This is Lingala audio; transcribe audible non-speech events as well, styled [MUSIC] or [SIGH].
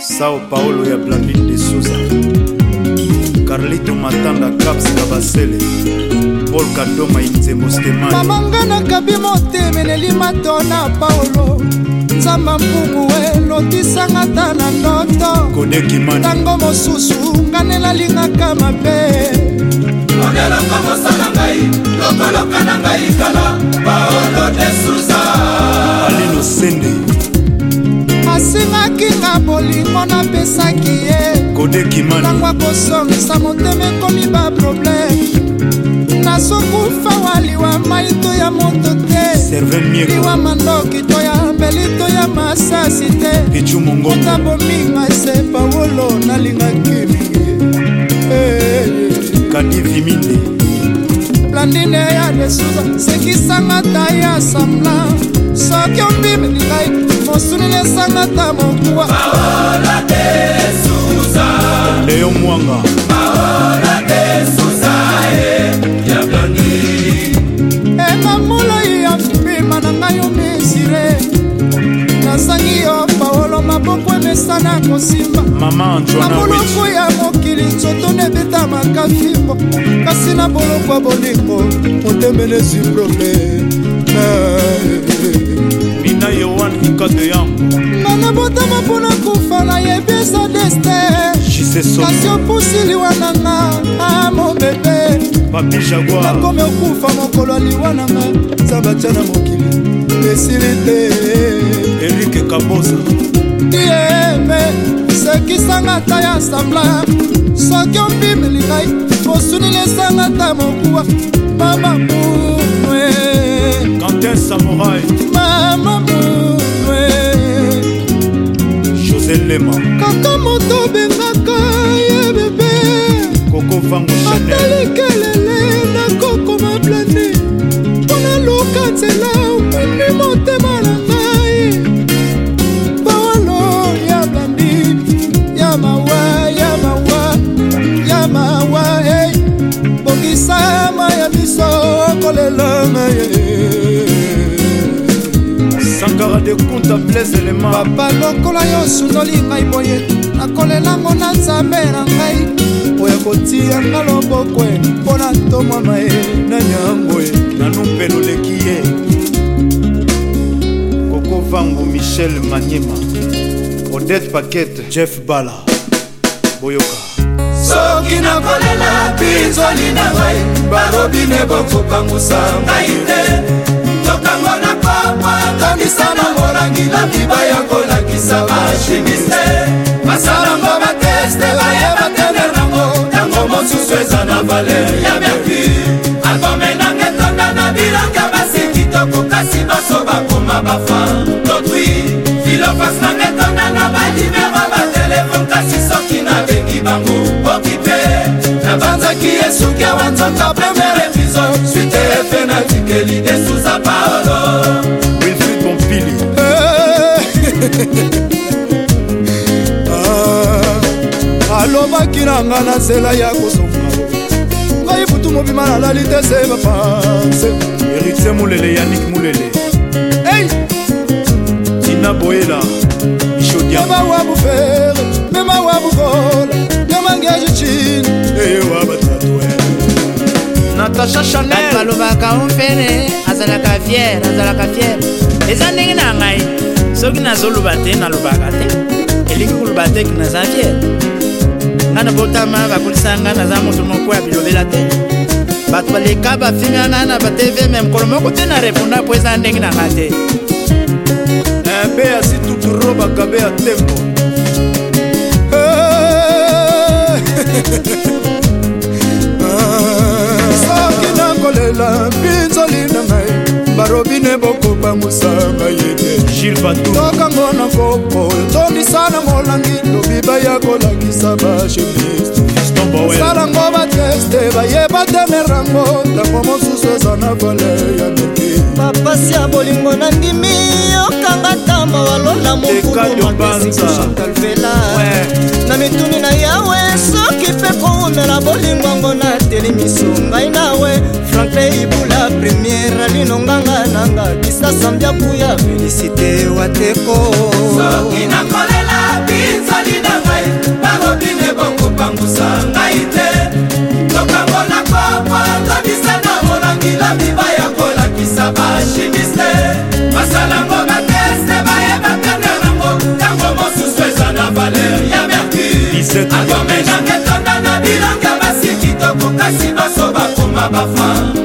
sao paolo ya blandine de souza carlito matanda caps kabasele paul kandoma inzembo stemani mamanga nakabi motemeneli mato na paolo nzamba mpungu elotisanga ta na ndoto kodekimani ntango mosusu nga nelalingaka mabe moneloko mosala ngai lokoloka na ngai kala paolo de suza alinosende asimaki nga bolingo napesaki ye kodekimantango akosongisa motema ekomi baprobleme nasokufa wa liwa mai to ya moto te liwa mandoki to ya mbeli to ya masasi te ota bominga se paolo nalingaki mingi eh. kadiviminde blandine ya desuza sekisanga ta ya samla soki ombimi lingai mosuneli esanga ta mokuwa leyo mwanga emamolai eh. ya e mpema na ngai omesire nasangi yo paolo maboko emesana kosimba maboloko ya mokili nzoto nebeta makafimbo kasi na boloko ya bolingo motembelesi probleme patrikade yango nana botama mpo na kofa nayebi eza deste kasi opusi liwananga a mobebe papi jaguar nakomi okufa mokolo aliwananga za batya na mokili esili te erike kabosa dieme sekisanga ata ya sambla soki opimeli ngai bosunili esanga ata mokuwa mama mue kantin samorai mama lema kaka moto obengaka ye bebe kokofangoata likelele nakokoma plane mpona luka nzela okwimi motema na ngai paolo ya blandi ya mawa ya mawa ya mawa e bongisa ma ya miso okolelanga ye dekuta bles elema papa lokola yo osundoli ngai boye nakolelango na nzambe na ngai oyo kotianga loboko e mpo na tomwana ye nani yango e nanu mpe loleki ye kovangu michel manyema odet paket jeff bala boyoka soki nakolela pinzoli na ngai barobine bokopangusa ngai te tokango na tondisa bango langi na biba ya kolakisa bashimiste basalango bateste bayeba tende nango ntango mosusu eza na valer ya merki albome nanga etonda na bilanga basi kitoko kasi baso bakoma bafa dotwi filofas nanga etonda na banimero batelefone kasi soki nabengi bango okipe nabanzaki esuki awa nzoka prema alobaki na nga na nzela ya kosoka ngai butu mobima nalali te se bapanse eritie molele yanik molele ei tina boyela memawa bufere memawa bukola yamangeje chine eyewa batatoe eh. natasha chanel balobaka ompene azalaka fiere azalaka fiere eza ndenge na ngai soki nazoloba te nalobaka te elingi koloba te ki naza fiere nga nabotama bakulisanga naza moto moko ya bilobela te bato baleka bafingana na batv me mokolo moko te na reponda po eza ndenge nanga te mpe ya situturo bakabe ya tembo eh. [LAUGHS] soki nakolela mpinzoli na ngai barobine bokobangusanga gilles batutokango na kopo tondisa na molangi lobiba ya kolakisa bashepistesalango bateste bayeba temerango ntango mosusu eza na vale ya meki bapasi ya bolingo na ndimi yokanga ntamba walola mokuumaesikuchantalvela na mituni na yawe soki mpe koumela bolingongo na telemiso ngai nawe frankle ibula premiere linonganga nanga kisasambia buya felisite wateko soki nakolela binzali na ngai barobine bongopangusa ngai te tokango na kopo tobisa na molangila miba ya kolakisa bashimiste basalango bateste bayebakanga nango ntango mosusu eza na valer ya mercure akomenangetonda na bilanga basi kitoko kasi baso bakoma bafa